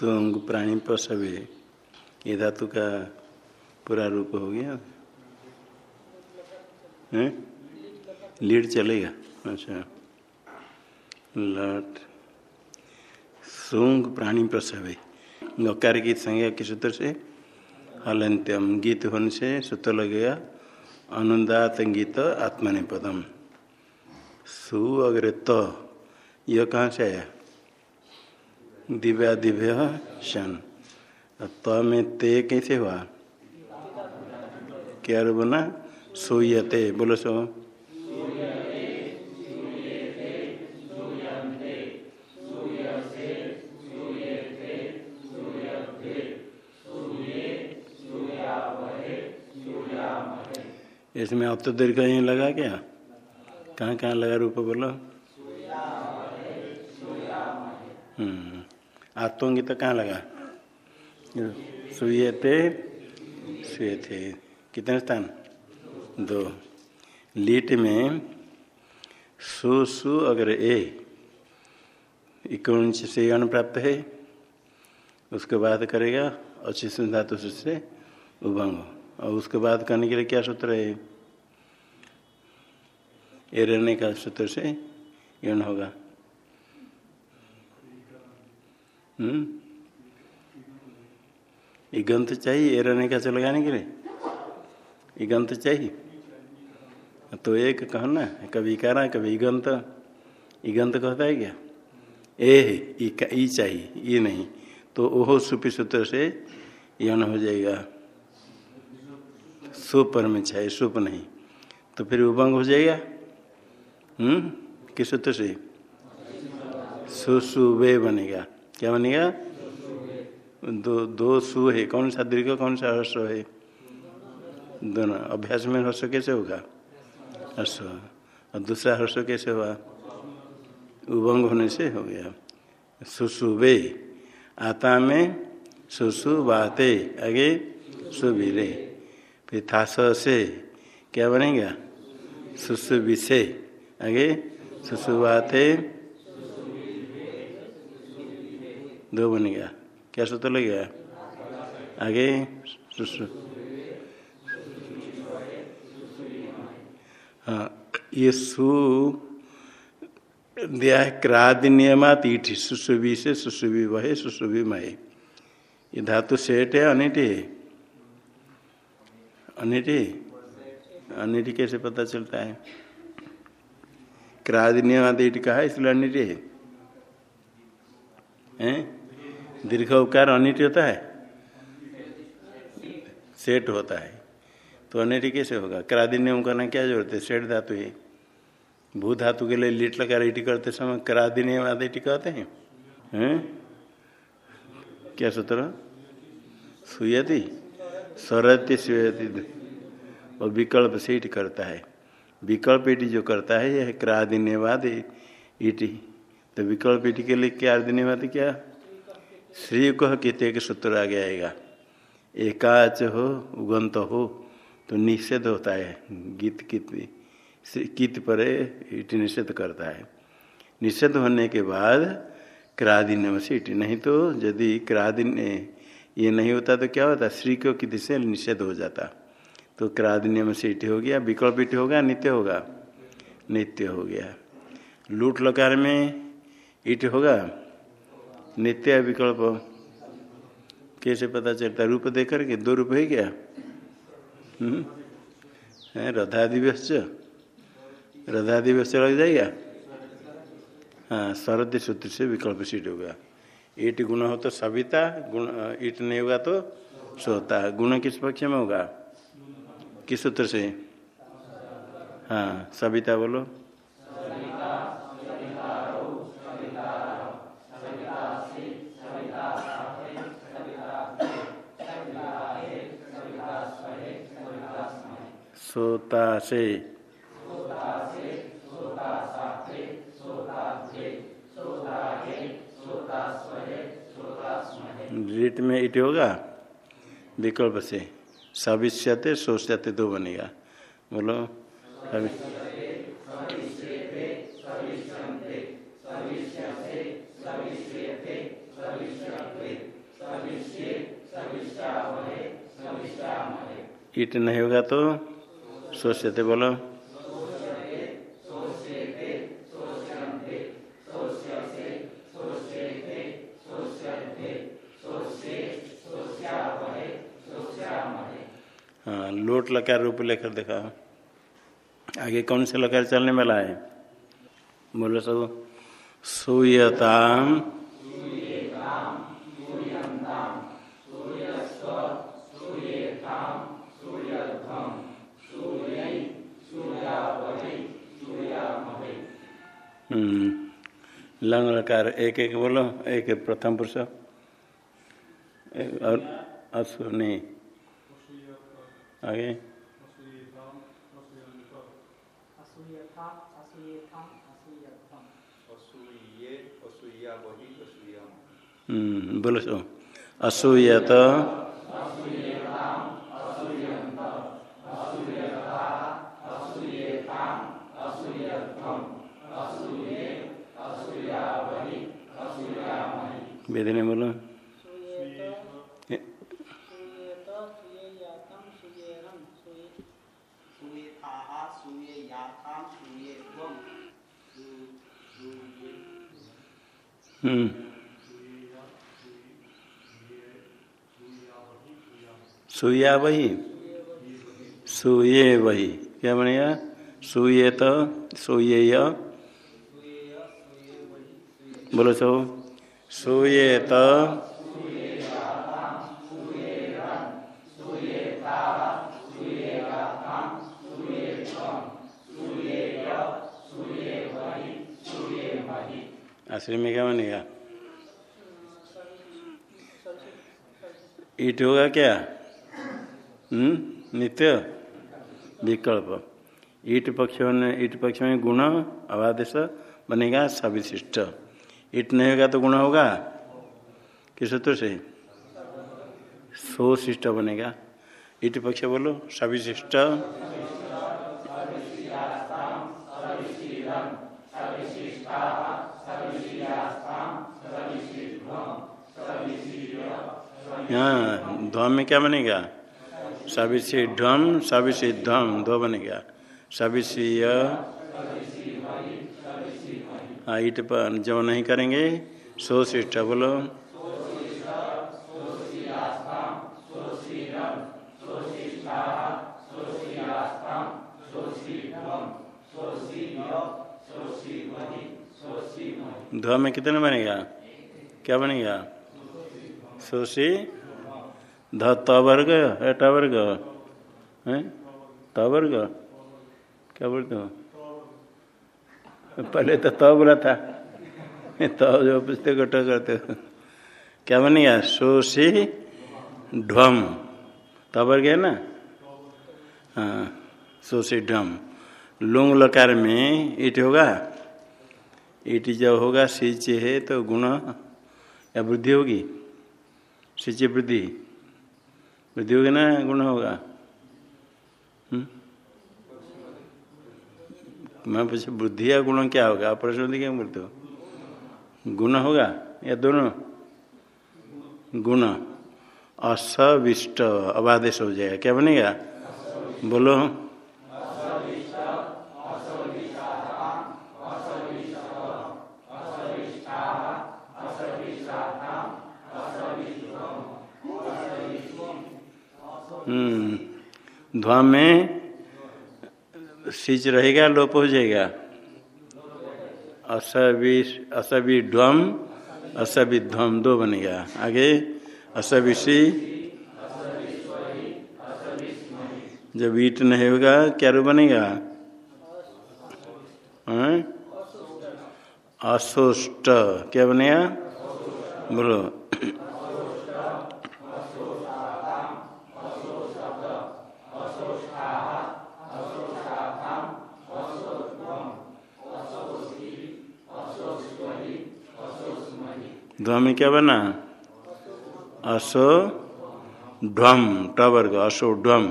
Song प्राणी पशवे, ये धातु का पूरा रूप हो गया। है? लीड चलेगा। अच्छा। लट। सोंग प्राणी प्रसवे नकार की संज्ञा के सूत्र से हलंत्यम। गीत होने से सूत्र लगेगा, अनुदात गीत आत्मनिपदम। सु अग्र त। यह कहाँ से आया? दिव्या दिव्य शन। त में ते कैसे हुआ? क्या बना सोयते, बोलो सो। इसमें अब तो दीर्घ यहीं लगा क्या? कहाँ कहाँ लगा रूप बोलो? हम्म। आत्मंगी तो कहाँ लगा? सुए थे कितने स्थान? दो। लीट में सु सु अगर ए इक्कीस से अण प्राप्त है, उसके बाद करेगा अच्छी धातु से उभंग और उसके बाद करने के लिए क्या सूत्र है? ए रहने का सूत्र से यण होगा। हम्म। चाहिए ए रहने का लगाने के लिए। इगंत चाहिए। तो एक कहना कभी इकारा कभी इगंत इगंत कहता है क्या? ए चाहिए, ये नहीं। तो ओहो सुपी सूत्र से यण हो जाएगा। सुपर में चाहिए, सुप नहीं। तो फिर उभंग हो जाएगा। हम्म किस सूत्र से? सुसुवे बनेगा। क्या बनेगा? दो दो सु है। कौन सा दीर्घ, कौन सा हर्ष है? दोनों। अभ्यास में हर्ष कैसे होगा? हर्ष। और दूसरा हर्ष कैसे हुआ? उभंग होने से हो गया। सुसुबे आता में सुसु बाते। आगे सुबीरे फिर था से क्या बनेगा? सुसु विषे आगे सुसुबाते दो बनेगा क्या सूत्र लगेगा आगे। सुसु। हाँ ये सु दिया है क्रादि नियमात ईठी सुसुभी से सुसुभी वहे सुसुभी महे। ये धातु सेठ है, अनिट? है अनिट? अनिट कैसे पता चलता है? क्रादि नियमात ईट कहा इसलिए अनिट है? हैं? दीर्घ उकार अनिट होता है? सेठ होता है। तो अनिट कैसे होगा? क्रादि नियम करना क्या ज़रूरत है? सेठ धातु है। भू धातु के लिए लिट लगा रेटी करते समय क्रादि नियम आदि कहते हैं? क्या सूत्र? सुयति? सरति सुयति। और विकल्प से ईट करता है। विकल्प ईटी जो करता है, यह क्रादि नियमाद ईटी तो विकल्प ईटी के लिए क्या नियमाद क्या? श्री कह कित के सूत्र आगे आएगा। एकाच हो, उगंत हो तो निषेध होता है। गीत कित कित पर ईट निषेध करता है। निषेध होने के बाद क्रादिन्य से इट नहीं तो यदि क्रादिन्य ये नहीं होता तो क्या होता? श्री को कित से निषेध हो जाता। तो क्रादिन्य से इट हो गया, विकल्प ईट होगा, नित्य होगा। नित्य हो गया। लूट लकार में इट होगा? नित्य विकल्प। कैसे पता चलता? रूप देख करके दो रूप है क्या? रधादिव्यश्च रधादिव्यश्च लग जाएगा? हाँ शरद सूत्र से विकल्प सीट होगा। ईट गुण हो तो सविता, गुण ईट नहीं होगा तो सोता। गुण किस पक्ष में होगा? किस सूत्र से? हाँ सविता बोलो। सोता से रीट में इट होगा? विकल्प से। सविष्यते सोचते दो बनेगा। बोलो। अभी ईट नहीं होगा तो? सोचते बोलो। हाँ लोट लकार रूप लेकर देखा। आगे कौन से लकार चलने वाला है? बोलो सब। सुयताम लंग लकार एक एक बोलो एक प्रथम पुरुष। और अश्व नहीं आगे हम्म, बोलो सो। असूयत वेदने बोलो। हम्म सुया वही सुये वही क्या बनेगा? सुये तो सुये बोलो सो सुये तो में क्या बनेगा ईट होगा क्या? हम्म? नित्य? विकल्प। ईट पक्ष ईट पक्ष में गुण अवादेश बनेगा सविशिष्ट। ईट नहीं होगा तो गुण होगा? किस सूत्र से? सोशिष्ट बनेगा। ईट पक्ष बोलो, सविशिष्ट। यहाँ ध्वम में क्या बनेगा? सविषय ध्वम सविषय ध्वम दो बनेगा। सविषय हाँ ईट पर जो नहीं करेंगे सो शिष्ट बोलो ध्व में कितने बनेगा? क्या बनेगा? सोशी ध त वर्ग है ट वर्ग। है? त वर्ग। क्या बोलते हो? पहले तो त बोला था। त जो पूछते घट करते हो क्या बनेगा सोशी ढम त वर्ग है ना? हाँ सोशी ढम लुंग लकार में ईट होगा। ईट जब होगा, सिंच है तो गुण या वृद्धि होगी। सिंच वृद्धि। वृद्धि होगी ना? गुण होगा। मैं पूछे, बुद्धि या गुण क्या होगा? आप प्रश्न क्या बोलते हो गुण होगा या दोनों? गुण। असविष्ट। अबादेश हो जाएगा। क्या बनेगा? बोलो। हम्म। ध्वा में सिच रहेगा, लोप हो जाएगा। असवि असवि ध्वम असवि ध्वम दो बनेगा। आगे असविषी जब ईट नहीं होगा, क्या रू बनेगा? असोष्ट। क्या बनेगा? बोलो। ध्व में क्या बना? असो ढम टवर्ग असो ढम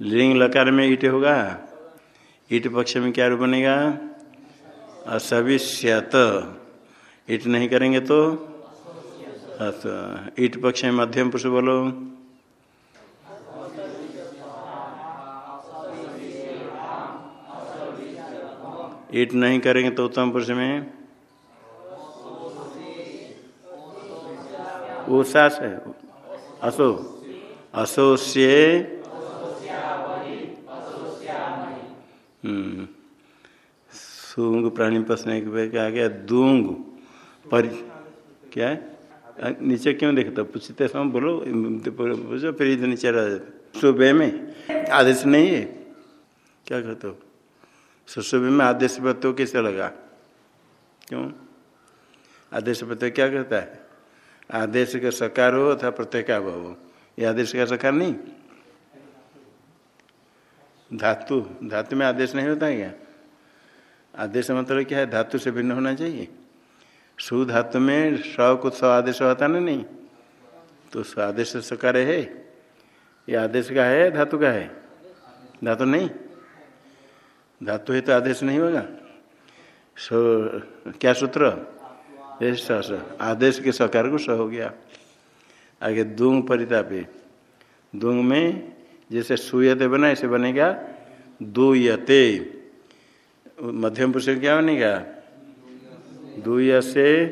लिंग लकार में ईट होगा? ईट पक्ष में क्या रूप बनेगा? असविष्यत। ईट नहीं करेंगे तो? ईट पक्ष में मध्यम पुरुष बोलो। ईट नहीं करेंगे तो उत्तम पुरुष में? उसास है। असो। असोस्य। हम्म। सूंग प्राणी पसने के क्या गया? दूंग। पर क्या है? नीचे क्यों देखते पूछते समय बोलो। पूछो, फिर इधर नीचे रह जाते सुबह में? आदेश नहीं है? क्या कहते हो? सुबह में आदेश पत्तो कैसे लगा? क्यों? आदेश पत्तो क्या कहता है? आदेश का सकार हो अथवा प्रत्येक हो। ये आदेश का सकार नहीं। धातु। धातु में आदेश नहीं होता है क्या? आदेश मतलब क्या है? धातु से भिन्न होना चाहिए। सु धातु में स को स आदेश होता ना नहीं। तो आदेश सकार है। ये आदेश का है, धातु का है? धातु नहीं। धातु है तो आदेश नहीं होगा। सो, क्या सूत्र? आदेश के सकार को स हो गया। आगे दूंग परितापे दूंग में जैसे सुयते बना, ऐसे बनेगा दुयते। मध्यम पुरुष क्या बनेगा? दुय से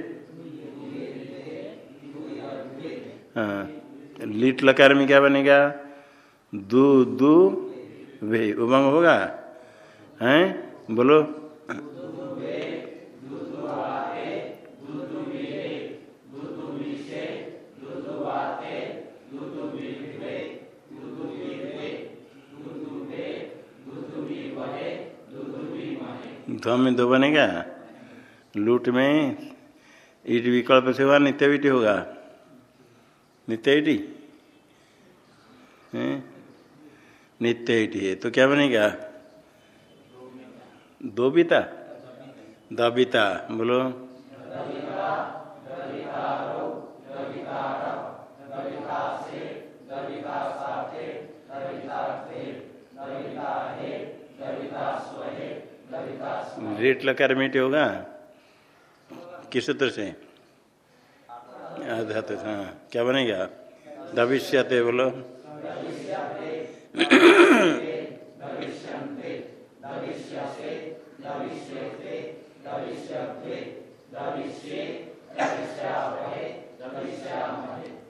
हाँ लीट लकार में क्या बनेगा? दु दु, वे। उमंग होगा? हैं? बोलो। ध्वम में दो बनेगा लूट में ईट विकल्प से हुआ नित्य विटी होगा। नित्य ईटी नित्य ईटी है तो क्या बनेगा? दो बीता दबिता। बोलो। रेट लकार मीट होगा। किस सूत्र से? धातु हाँ। क्या बनेगा? भविष्यते बोलो।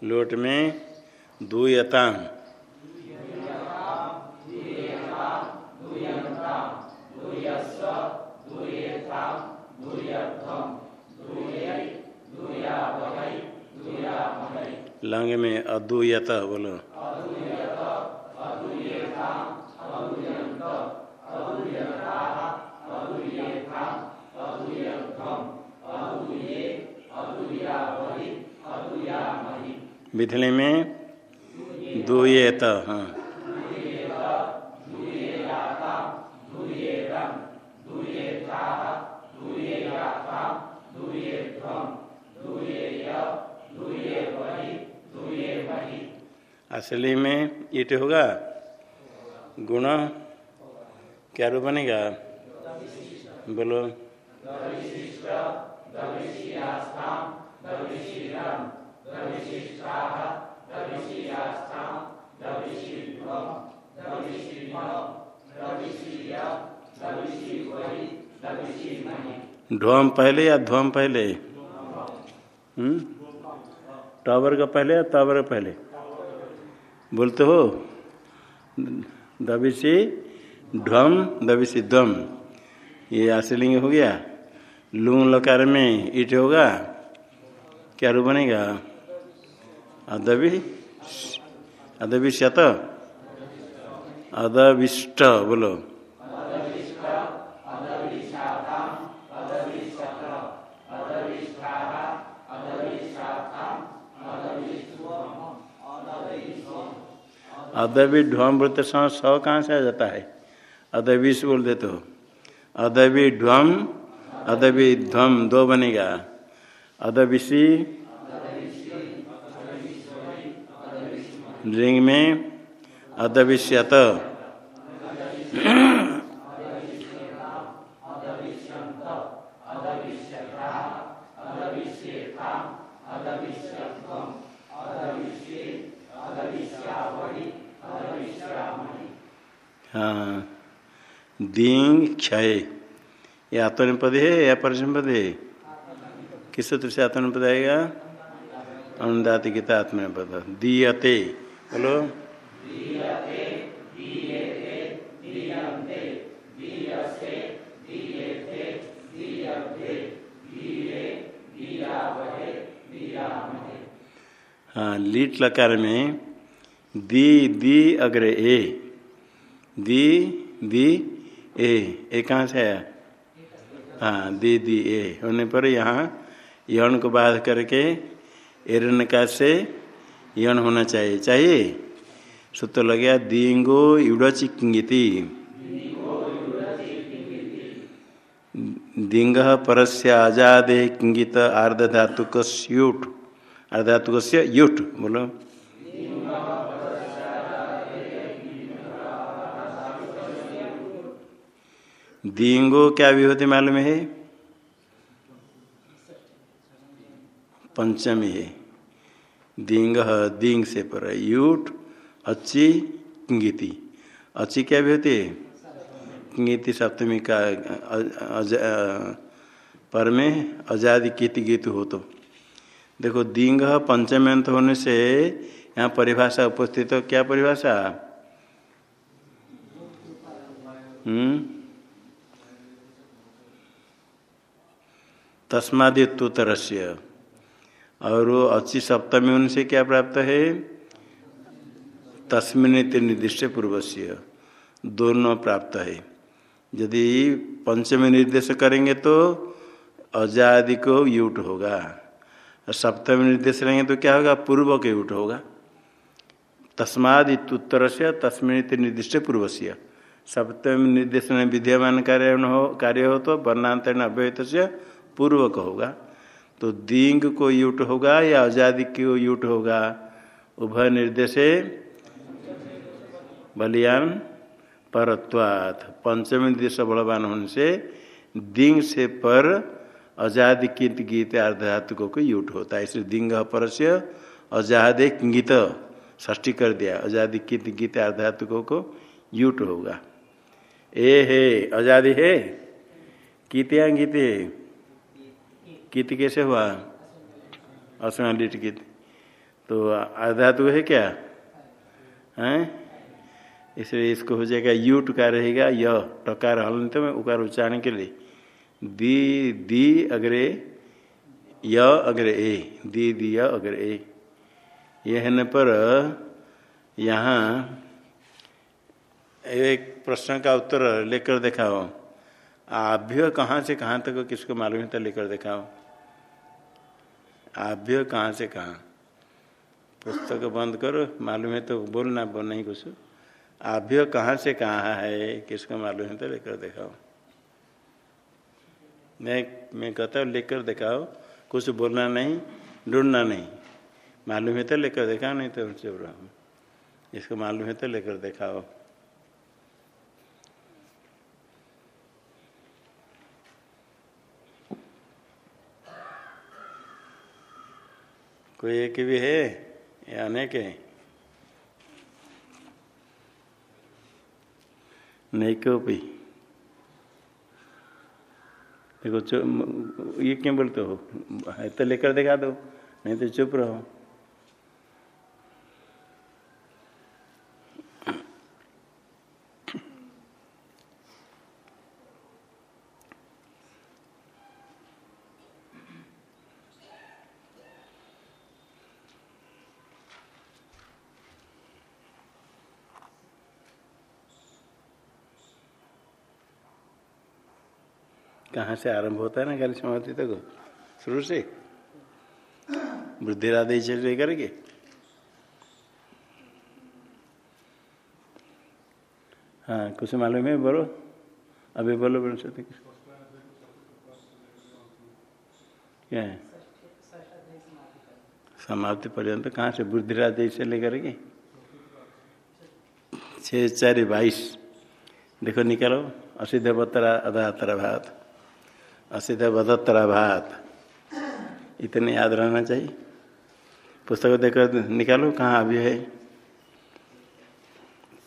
लोट में दुयताम लंग में अद्वैत बोलो। विधले में दुएत हाँ। असली में ईट होगा। गुण क्या रूप बनेगा? बोलो। ध्वम पहले या ध्वम पहले? हम्म? टावर का पहले या टावर का पहले? बोलते हो? दबिशी ढम दबिशी दम ये आशीलिंग हो गया। लूंग लकार में ईट होगा। क्या रूप बनेगा? अदबी अदबी शत अदविष्ट, बोलो। अदबी ढ्वम बोलते समय स कहाँ से आ जाता है? अदबी से बोल देते हो। अदबी ढ्वम अदबी ध्वम दो बनेगा। अदबिशी रिंग में अदविष्यत हाँ। दींग क्षय। ये आत्मनिपद है या परिसंपद है? किस सूत्र से आत्मनिपद आएगा? अनुदात गीता आत्मनिपद दीयते। बोलो। हाँ लीट लकार में दी दी अग्रे ए। दी दी ए। ए कहाँ से आया? हाँ दी दी ए। होने पर यहाँ यौन को बाध करके एरन का से यौन होना चाहिए। चाहिए? सूत्र लग गया दींगो युड़चिंगिति दिंग परस्य आजादे किंगित आर्धधातुक स्यूट अर्धातुक युट, बोलो। दींगो क्या विभूति मालूम है? पंचमी है। दींग दींग से पर युट अच्छी किंगिति। अच्छी क्या विभूति? है किंगिति सप्तमी का पर में आज़ादी किति गीत हो तो। देखो, दींग पंचम होने से यहाँ परिभाषा उपस्थित हो। क्या परिभाषा? हम्म? तस्मादित्तर से और वो अच्छी सप्तमी उनसे क्या प्राप्त है? तस्मिन निर्दिष्ट पूर्व से दोनों प्राप्त है। यदि पंचमी निर्देश करेंगे तो अजादि को यूट होगा। और सप्तमी निर्देश रहेंगे तो क्या होगा? पूर्व के यूट होगा। तस्माद उत्तर से तस्मिन निर्दिष्ट पूर्व से सप्तमी निर्देश में विद्यमान कार्य हो कार्य हो तो वर्णांतर अव्यत से पूर्व का होगा। तो दींग को यूट होगा या आज़ादी को यूट होगा? उभय निर्देश बलियान परत्वात। पंचमी निर्देश बलवान होने से दिंग से पर अजाद कित गीत अर्धातुकों को यूट होता है। इसलिए दिंग पर से गीत ष्टी कर दिया। अजादी कित गीत अर्धातुकों को यूट होगा। ए है, आज़ादी है? कितिया गीते? कित कैसे हुआ? असमालिट कित तो अर्धातु है क्या? है? इसलिए इसको हो जाएगा यू टुकार रहेगा य, टकार हलंत में उकार उच्चारण के लिए। दी दी, अग्रे, य, अग्रे, ए, दी दी अग्रे, ए। ये है पर, यहाँ एक प्रश्न का उत्तर लेकर दिखाओ। आभ्य कहाँ से कहाँ तक किसको मालूम है तो लेकर दिखाओ। आभ्य कहाँ से कहाँ? पुस्तक बंद करो, मालूम है तो बोलना, बोल नहीं कुछ। आभ्य कहाँ से कहाँ है, किसको मालूम है तो लेकर दिखाओ। मैं मैं कहता हूँ लेकर दिखाओ। कुछ बोलना नहीं, ढूंढना नहीं। मालूम है तो लेकर दिखाओ, नहीं तो चुप रहो इसको मालूम है तो लेकर दिखाओ। कोई एक भी है या अनेक है? भी। देखो ये क्यों बोलते हो? है तो लेकर दिखा दो, नहीं तो चुप रहो कहाँ से आरंभ होता है ना गाली समाधि तक? शुरू से? वृद्धि राधे चल लेकर के हाँ कुछ मालूम है? बोलो। अभी बोलो सकते क्या है? समाप्ति पर्यंत कहाँ से? बुद्धिराज से लेकर के छः, चार, बाईस। देखो, निकालो। असिध बतरा अधातरा भात। असिध बदत्तरा भात इतने याद रहना चाहिए। पुस्तक देखकर निकालो, कहाँ अभी है?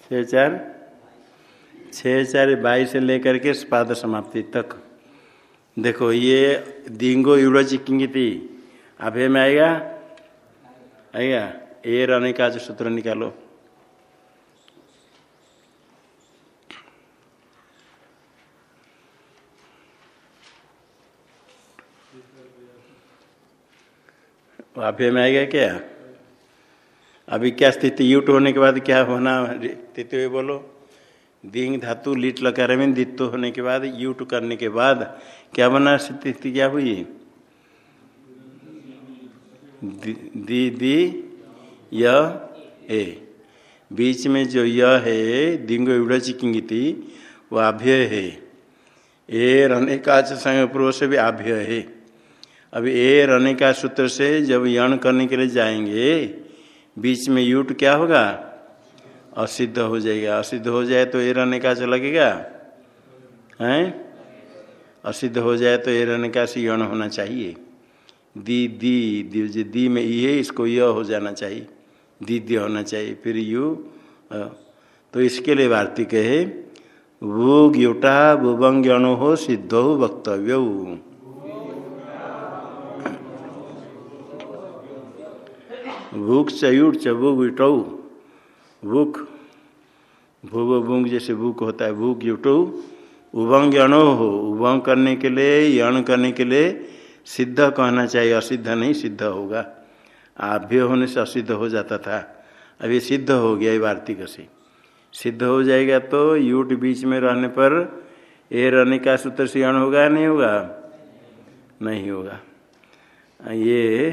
छः चार? छः चार बाईस से लेकर के पाद समाप्ति तक। देखो, ये दिंगो युड़ चिकिंगी अभय में आएगा? आएगा? ए रहने का सूत्र निकालो। अभ्य में आएगा क्या? अभी क्या स्थिति युट होने के बाद क्या होना? स्थिति हुई बोलो। दिंग धातु लीट लकार में होने के बाद, युट करने के बाद क्या बना स्थिति? क्या हुई? दी दी य, ए। बीच में जो य है, दिंग उड़ चिकिंगी वो आभ्य है। ए रहने का संग पूर्व से भी आभ्य है। अब ए रहने का सूत्र से जब यण करने के लिए जाएँगे, बीच में यूट क्या होगा? असिद्ध हो जाएगा। असिद्ध हो जाए तो ए रहने का से लगेगा? हैं? असिद्ध हो जाए तो ए रहने का से यण होना चाहिए। दी दी दी दी में ये इसको य हो जाना चाहिए। दीद्य होना चाहिए। फिर यू तो इसके लिए वार्तिक है वो ग्युटा बुभंग हो सिद्धो वक्तव्य। भूख चयुट च बुग भूख। भूग भूंग जैसे भूख होता है, भूख युटो उभंग अणो हो। उभंग करने के लिए, यण करने के लिए सिद्ध कहना चाहिए। असिद्ध नहीं, सिद्ध होगा। आभ्य होने से असिद्ध हो जाता था। अब ये सिद्ध हो गया ये वार्तिक से। सिद्ध हो जाएगा तो यूट बीच में रहने पर ए रहने का सूत्र से अण होगा नहीं होगा? नहीं होगा। ये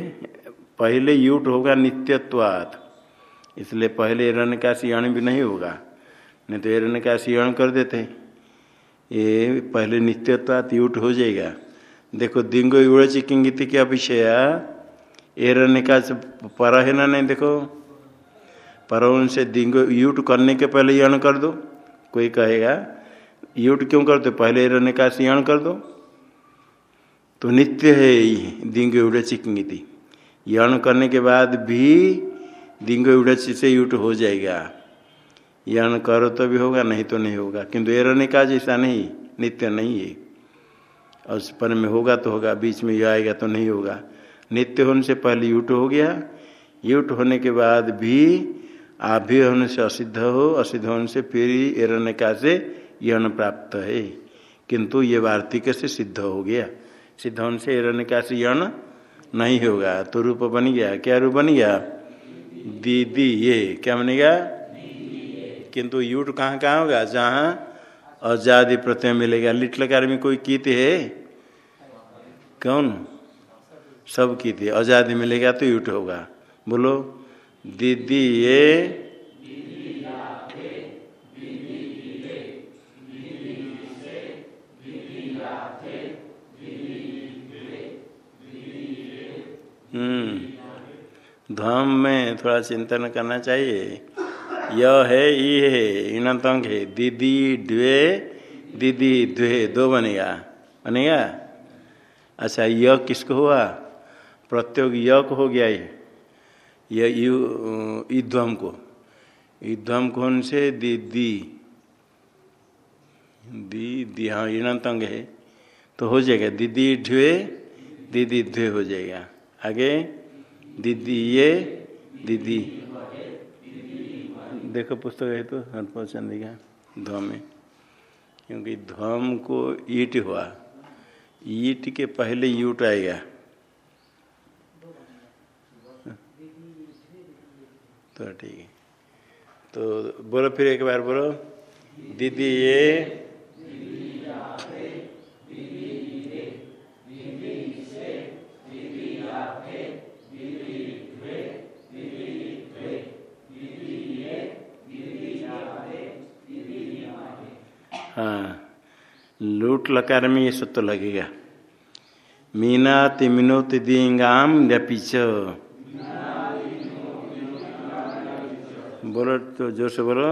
पहले यूट होगा नित्यत्वात। इसलिए पहले रन का सियाण भी नहीं होगा, नहीं तो एरन का सियाण कर देते ये पहले नित्यत्वात यूट हो जाएगा। देखो, दिंगो युड़ चिकिंगित के अभिषया एरन का पर है ना नहीं, देखो? पर उनसे दिंगो यूट करने के पहले यण कर दो। कोई कहेगा, यूट क्यों कर दो पहले एरन का सियाण कर दो। तो नित्य है दिंगो युड़ चिकिंगिति यण करने के बाद भी दिंग उड़ से युट हो जाएगा। यण करो तो भी होगा, नहीं तो नहीं होगा। किंतु एरने का जैसा नहीं, नित्य नहीं है। और पर में होगा तो होगा, बीच में यह आएगा तो नहीं होगा। नित्य होने से पहले युट हो गया। युट होने के बाद भी आभ्य होने से असिद्ध हो, असिद्ध होने से फिर एरने का से यण प्राप्त है। किंतु ये वार्तिक से सिद्ध हो गया। सिद्ध होने से एरने का से यण नहीं होगा तो रूप बन गया। क्या रूप बन गया? दीदी ये। क्या बनेगा किंतु यूट कहाँ कहाँ होगा? जहाँ आज़ादी प्रत्यय मिलेगा। लिटल कार में कोई कीत है? कौन? सब की थी आज़ादी मिलेगा तो यूट होगा। बोलो, दीदी ये हम्म। धम में थोड़ा चिंतन करना चाहिए। य है ये है इनतंग है, दीदी, द्वे दीदी, द्वे, दो बनेगा। बनेगा? अच्छा य किसको हुआ? प्रत्योग यक हो गया ये। ईध्वम को। ईध्वम कौन से? दीदी। दी दी हाँ इनतंग है। तो हो जाएगा, दीदी ढ्वे दीदी ध्वे हो जाएगा। आगे, दीदी ये, दीदी। देखो पुस्तक है तो हरपा चंदी का ध्वम में क्योंकि ध्वम को ईट हुआ। ईट के पहले यूट आएगा। तो ठीक है। तो बोलो फिर एक बार बोलो। दीदी ये लूट लकार में ये सूत्र लगेगा। मीना तिमिनोति दींगाम न्यपिच बोलो तो ज़ोर से बोलो।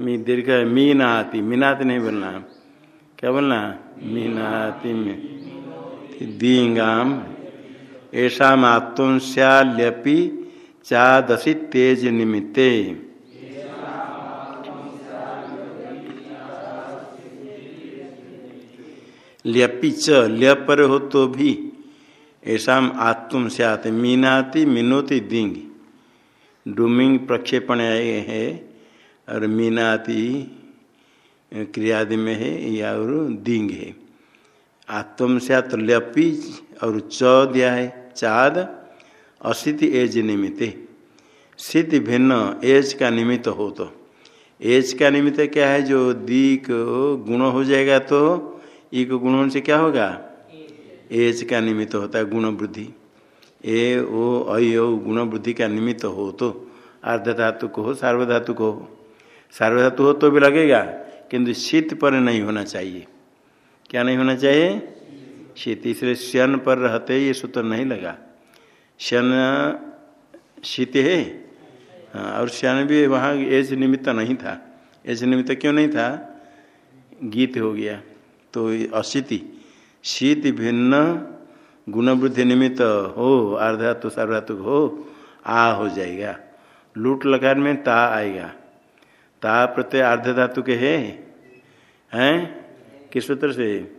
मी दीर्घ मीनाति मीनाति नहीं बोलना। क्या बोलना? मीनाति में दींगाम। ऐसा मातुम स्याल्यपि चादसी तेज निमित्ते। ल्यपी च ल्यप पर हो तो भी। ऐसा आत्म से आते, मीनाती, मिनोती दिंग। डूमिंग प्रक्षेपण है और मीनाती क्रियादि में है, या और दिंग है। आत्म से ल्यपी और च दिया है, चाद, असिति एज निमित्त सिद्धि भिन्न, एज का निमित्त हो तो। एज का निमित्त क्या है, जो दी को गुण हो जाएगा तो ई को गुण से क्या होगा? एज का निमित्त होता है, गुण वृद्धि। ए, ओ अयो गुण वृद्धि का निमित्त हो तो अर्ध धातु को हो, सार्वधातु को हो। सार्वधातु हो तो भी लगेगा, किंतु शीत पर नहीं होना चाहिए। क्या नहीं होना चाहिए? शीत। इसलिए शन पर रहते ये सूत्र नहीं लगा। शन शीत है। हाँ और शन भी वहाँ एज निमित्त नहीं था। एज निमित्त क्यों नहीं था? गीत हो गया। तो अशीति। शीत भिन्न, गुणवृद्धि निमित्त हो, अर्धातु सार्वधातु हो, आ हो जाएगा। लूट लकार में ता आएगा। ता प्रत्यय अर्ध धातु के है? हैं? किस सूत्र से?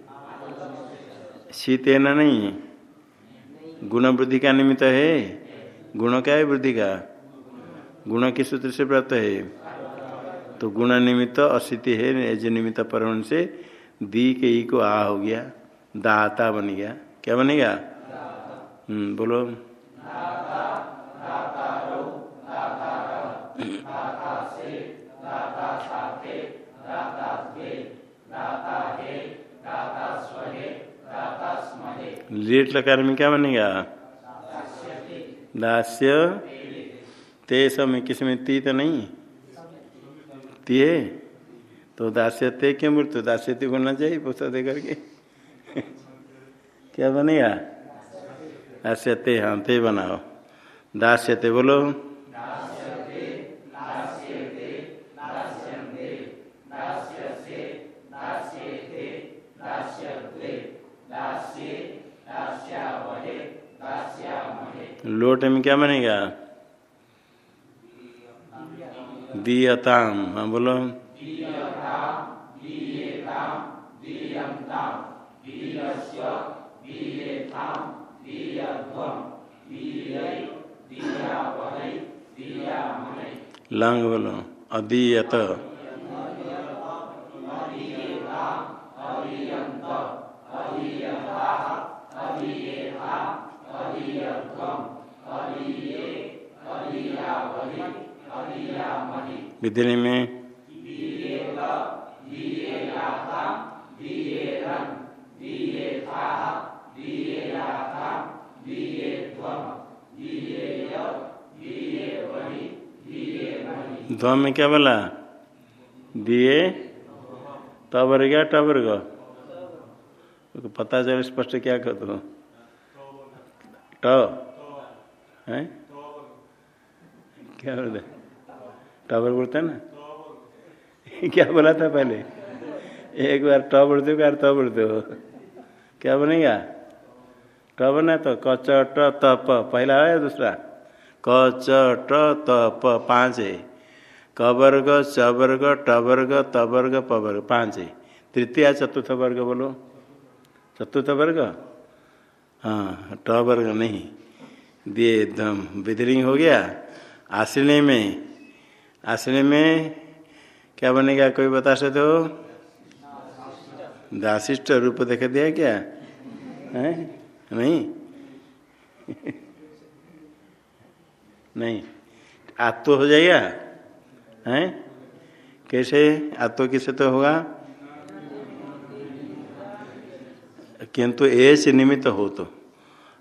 शीत है ना नहीं? गुण वृद्धि का निमित्त है? गुण क्या है वृद्धि का? गुण किस सूत्र से प्राप्त है? तो गुण निमित्त असिति है निमित्त पर से दी के ई को आ हो गया, दाता बन गया। क्या बनेगा हम्म बोलो। लेट लकार में क्या बनेगा दास्य। ते समय किसमें ती तो नहीं? ती है? तो दास्य ते क्यों मृत्यु? दास्य ते बोलना चाहिए पुस्तक दे करके। क्या बनेगा? दास्य ते हाँ ते बनाओ। दास्य ते बोलो। लोट में क्या बनेगा? दीयताम। हाँ बोलो। लंग बोलो अदीयत। विधि में ध्व में क्या बोला दिए तबर गया टबर ग तो पता चले स्पष्ट क्या कर दो क्या बोलते टबर बोलते ना क्या बोला था पहले एक बार ट बोलते हो ट बोलते हो क्या बनेगा ट बना तो कच ट तप पहला है दूसरा क च ट त प पाँच है क वर्ग च वर्ग ट वर्ग त वर्ग प वर्ग पाँच है। तृतीय चतुर्थ वर्ग बोलो। चतुर्थ वर्ग? हाँ ट वर्ग नहीं। दिए एकदम विदरिंग हो गया। आश्रय में आश्रय में क्या बनेगा, कोई बता सकते हो? दाशिष्ट रूप देख दिया क्या? है? नहीं? नहीं। आत्तो हो जाएगा? हैं? कैसे? आत्तो किसे तो होगा? किंतु ऐसे निमित्त हो तो।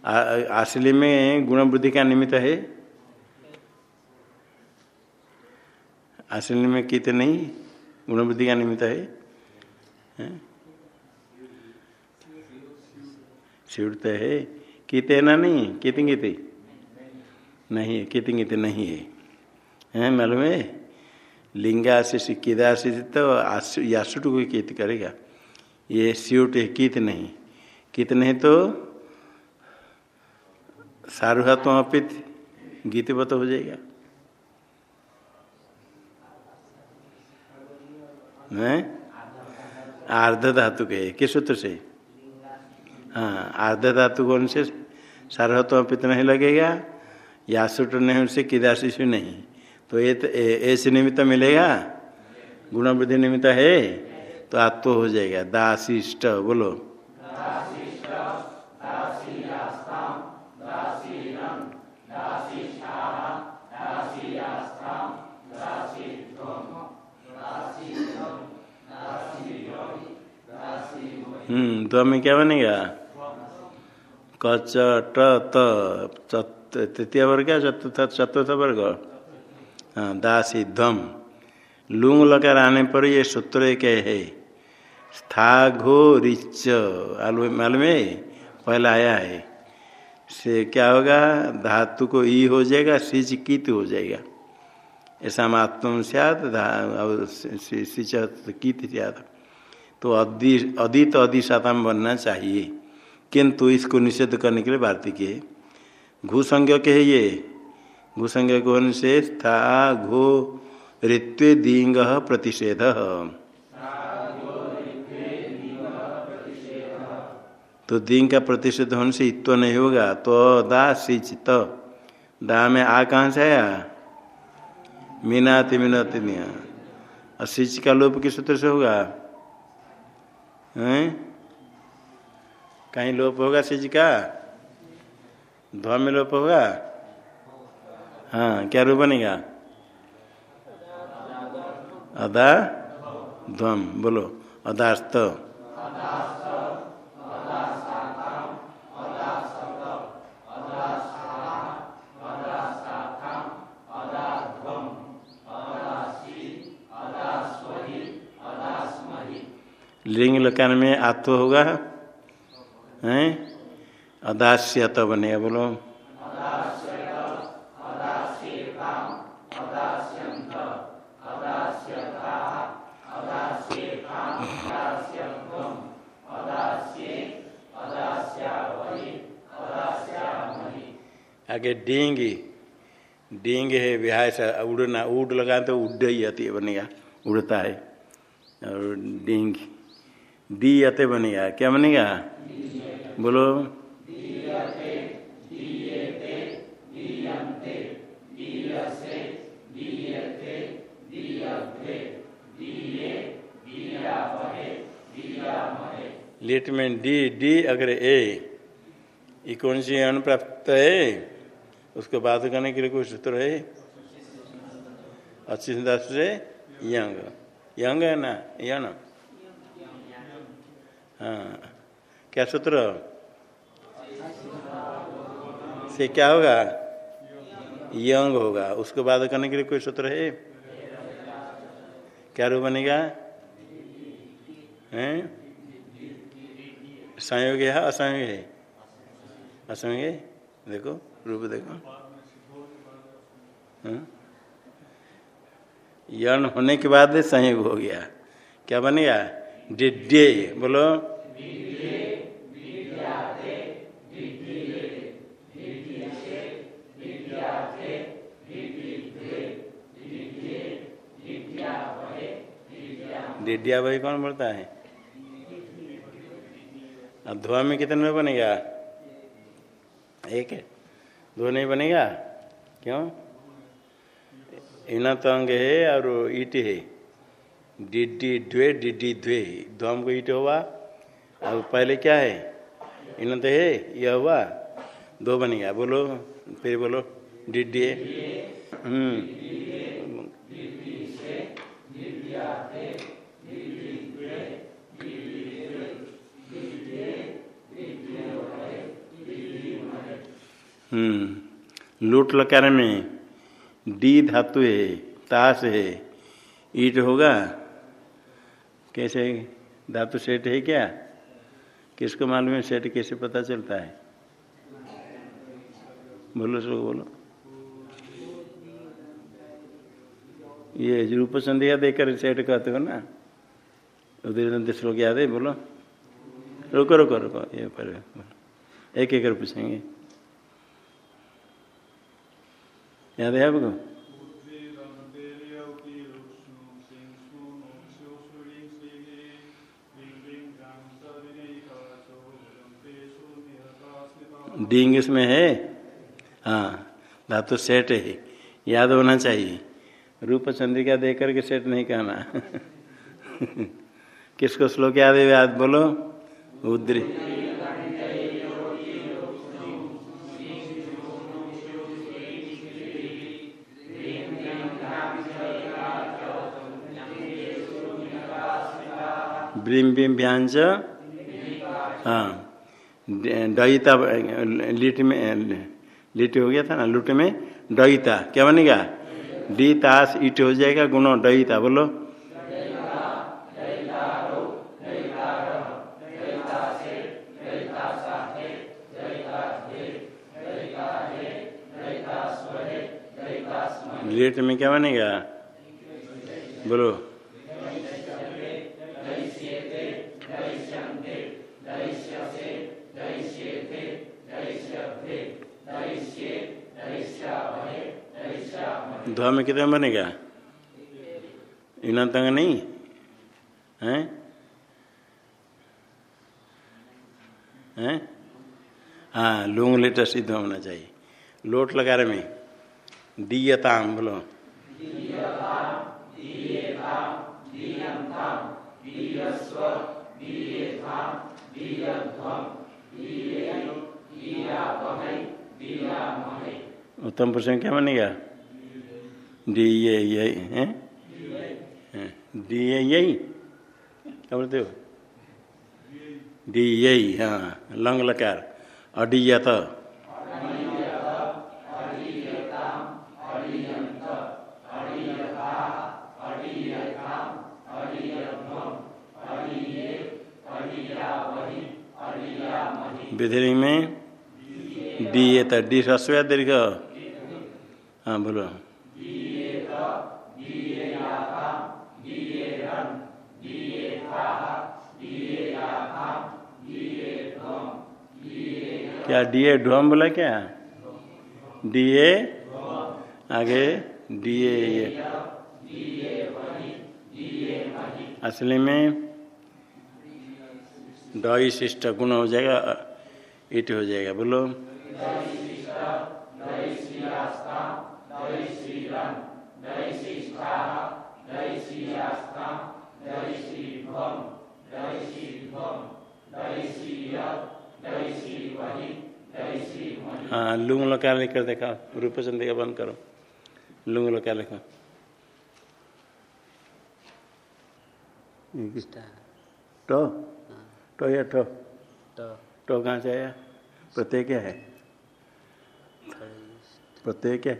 असली में गुण वृद्धि का निमित्त है? असली में कित नहीं? गुण वृद्धि का निमित्त है, है? छिड़ते है? किते ना नहीं? कितिंगिति नहीं है कितिंगिति नहीं है। हैं मालूम है? लिंगाशिष किदाशिष तो यासुट को कित करेगा। ये स्यूट है, कित नहीं। कित नहीं तो सारुहात्म अपित गीतवत हो जाएगा। आर्ध धातु के किस सूत्र से? हाँ आर्ध धातु कौन से? सार्वत्व पित नहीं लगेगा, यासुट नहीं उनसे किदा शिशु नहीं। तो ये तो ऐसे निमित्त मिलेगा? गुण वृद्धि निमित्त है? तो आत्व हो जाएगा। दासिष्ट बोलो। हम्म तो हमें क्या बनेगा? कच ट तृतीय वर्ग चतुर्थ चतुर्थ वर्ग? दासी ध्वम लूंग लकार आने पर ये सूत्र एक है स्था घो रिच मालूम है? पहला आया है। से क्या होगा? धातु को ई हो जाएगा सिच कीत हो जाएगा। ऐसा मात्म सियात सिच कीत सियात तो अदि, अदित अधिशातम बनना चाहिए। किंतु इसको निषेध करने के लिए भारतीय के घुसंज्ञ के है ये। घुसंज्ञ कौन से था, घो ऋत्वे दींग प्रतिषेध। तो दींग का प्रतिषेध होने से इत्व नहीं होगा तो दा सिच त दा में आ कहाँ से आया? मीनाति मीनाति मिया और सिच का लोप किस सूत्र से होगा? कहीं लोप होगा सिच का? ध्वा में लोप होगा? हाँ क्या रूप बनेगा? अदा ध्वम, बोलो। अदास्त लिंग लकार में आत्व होगा? हैं? अदास्य तो बनेगा, बोलो। आगे डींग डींग है विहाय से उड़ना, उड़ लगा तो उड ही आती बनेगा उड़ता है, और डींग डी अते बनेगा क्या बनेगा बोलो। लिट में डी डी अगर ए कौन सी अनुप्राप्त है। उसको बात करने के लिए कोई सूत्र है? अच्छी से यंग। यंग है ना? यंग। हाँ। क्या सूत्र? से क्या होगा? यंग होगा। उसको बाद करने के लिए कोई सूत्र है? क्या रूप बनेगा? हैं? संयोग है असंयोग है? असंयोग देखो। रूप देखो। यण होने के बाद संयोग हो गया। क्या बनेगा डिड्डे बोलो। डिडिया भाई कौन बोलता है? अब धुआ में कितने में बनेगा एक है। दो नहीं बनेगा? क्यों? इना तो अंग है और ईट है। डिडी द्वे डिडी द्वे। द्वम को ईट हुआ और पहले क्या है? इन तो है, यह हुआ। दो बनेगा। बोलो, फिर बोलो। डिडी है। हम्म। लूट लकार में डी धातु है ताश है। ईट होगा? कैसे? धातु सेट है क्या? किसको मालूम है सेट कैसे पता चलता है? बोलो सो बोलो। ये रूप संध्या देकर सेट कहते हो ना? उदय श्लोक याद है, बोलो। रुको रुको रुको। ये पर, एक एक पूछेंगे। याद है आपको डिंग इसमें है हाँ धातु सेट है। याद होना चाहिए। रूप चंद्रिका दे करके सेट नहीं कहना किसको श्लोक याद है, याद बोलो? उद्री। ब्रीम बिम व्यांज हाँ। डईता लिट में लिट हो गया था ना लुट में? डईता क्या बनेगा? डी ताश ईट हो जाएगा गुणो डईता बोलो। लेट में क्या बनेगा? बोलो। ध्वा में कितना बनेगा? इना तंग नहीं? है? हैं? हाँ लूंग लेटर सिद्ध होना चाहिए। लोट लगा रहे में। दीयताम, बोलो। उत्तम पुरुष क्या बनेगा? डी ये यही है डी ये यही क्या बोलते हो डी यही हाँ लंग लकार अडीयत विधि में डी ये था डी ह्रस्व दीर्घ हाँ बोलो क्या? डी ए ढोम बोला क्या? डीए आगे डीए ये। असली में डॉई शिष्ट गुण हो जाएगा इट हो जाएगा, बोलो। हाँ लुंग लकार लिख कर देखा रूप चंद का बंद करो। लुंग लकार। लिखो टो? टो या टो? टो। कहाँ से आया? प्रत्यय क्या है? प्रत्यय क्या?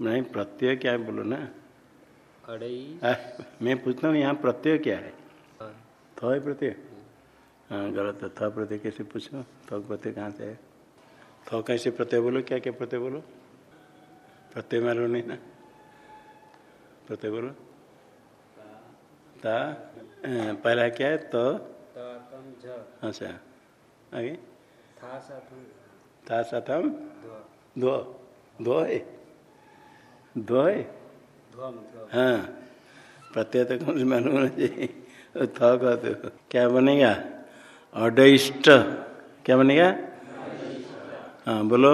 नहीं प्रत्यय क्या है बोलो ना। आ, मैं पूछता हूँ यहाँ प्रत्यय क्या है? थो है प्रत्यय? हाँ गलत है था प्रत्यय कैसे पूछो? थो प्रत्यय कहाँ से है थो कैसे प्रत्यय बोलो क्या क्या प्रत्यय बोलो? प्रत्यय मालूम नहीं ना? प्रत्यय बोलो। ता पहला क्या है? तो? अच्छा आगे। था साथम दो दो है? दो है? हाँ। प्रत्यय तो कौन से मालूम होना चाहिए था क्या बनेगा? अडिष्ट क्या बनेगा? हाँ बोलो।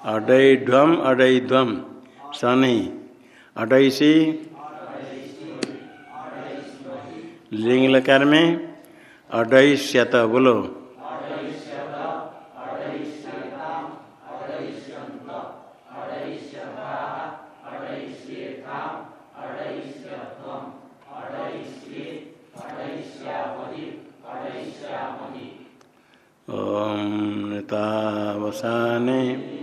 अडय अडैध्वम अडैध्वम ध्वम नहीं अडैसी। लिंग लकार में अडैश्यत बोलो। ओम तावसाने